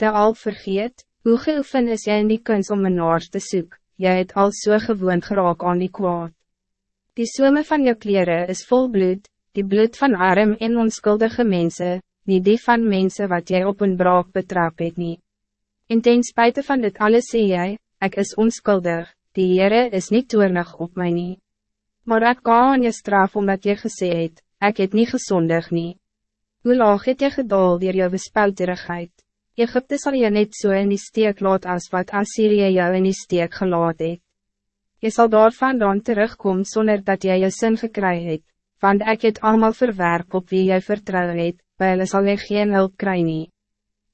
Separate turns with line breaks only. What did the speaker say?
te al vergeet, hoe geoefen is jy in die kunst om een naars te soek, jy het al so gewoond geraak aan die kwaad. Die somme van jou kleren is vol bloed, die bloed van arm en onskuldige mensen, niet die van mensen wat jij op een braak betrap het nie. En ten spijt van dit alles sê jy, ek is onskuldig, die Heere is niet toernig op mij nie. Maar ek ga aan je straf omdat je gesê het, ek het nie gezondig nie. Hoe laag het jy gedaal dier jou bespelterigheid? Egypte zal je net zo so in die steek laat als wat Assyrië jou in die steek gelaat het. Je zal daarvan dan terugkomen zonder dat jij je zin gekry het, want ik het allemaal verwerp op wie jy vertrouw het, bij hulle sal jy geen hulp kry nie.